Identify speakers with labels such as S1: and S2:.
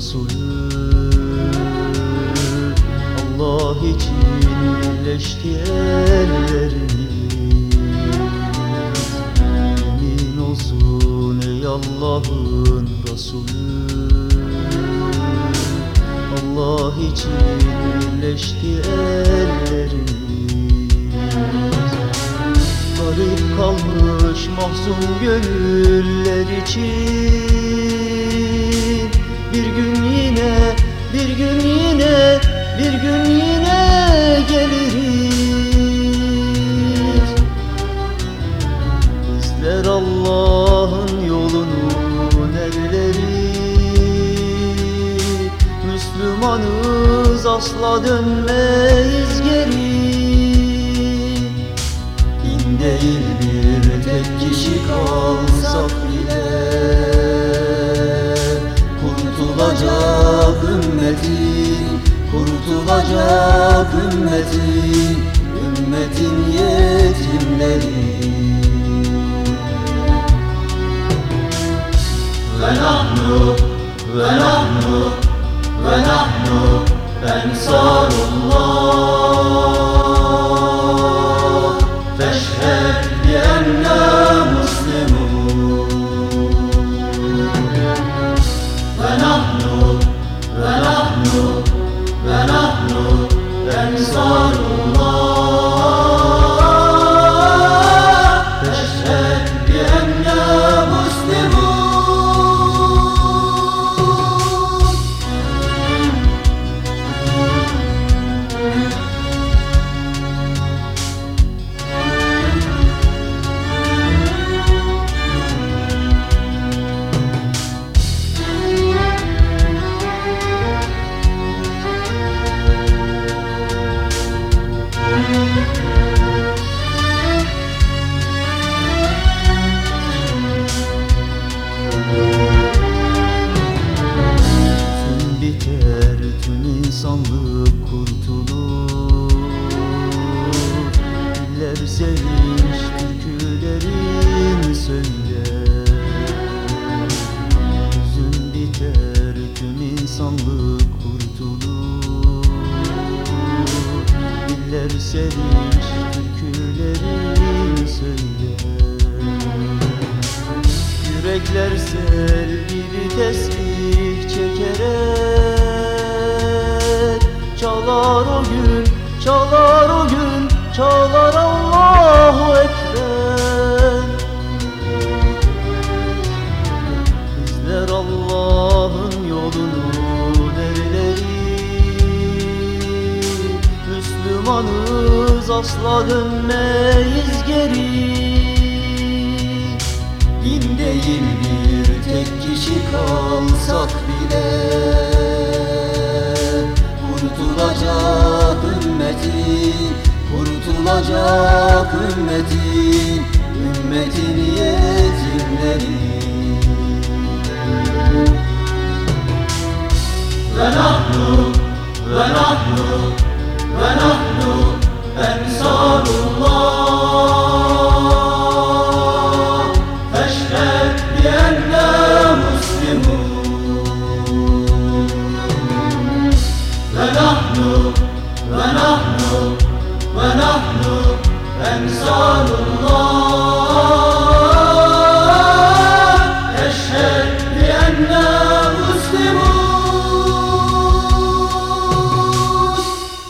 S1: Resulü. Allah için birleşti ellerimiz Yemin olsun ey Allah'ın Resulü. Allah için birleşti ellerimiz Garip kalmış mahzun gönüller için bir gün yine geliriz. Bizler Allah'ın yolunu nereleri Müslümanız asla dönmeyiz geri. Bin değil bir tek kişi kalsak bile Kurtulacak ümmetin Kurtulacak ümmetin Ümmetin yetimleri. Ve nahnu, ve nahnu, ve nahnu Ensarullah ve nahnu biter, tüm insanlık kurtulur. Diller sevinç, türkülerin söyler. Biter, tüm insanlık Diller sevinç, türkülerin söyler Yürekler sel gibi tesbih çekerek Çalar o gün, çalar o gün, çalar Allahu Müslümanız asla dönmeyiz geri? Bin değil bir tek kişi kalsak bile? Kurtulacak ümmetin Kurtulacak ümmetin Ümmetin yetimleri. Ve nahnu, ve nahnu, ve nahnu Ensarullah. Feşhed bi'enna muslimun. Ve nahnu, ve nahnu, ve nahnu Ensarullah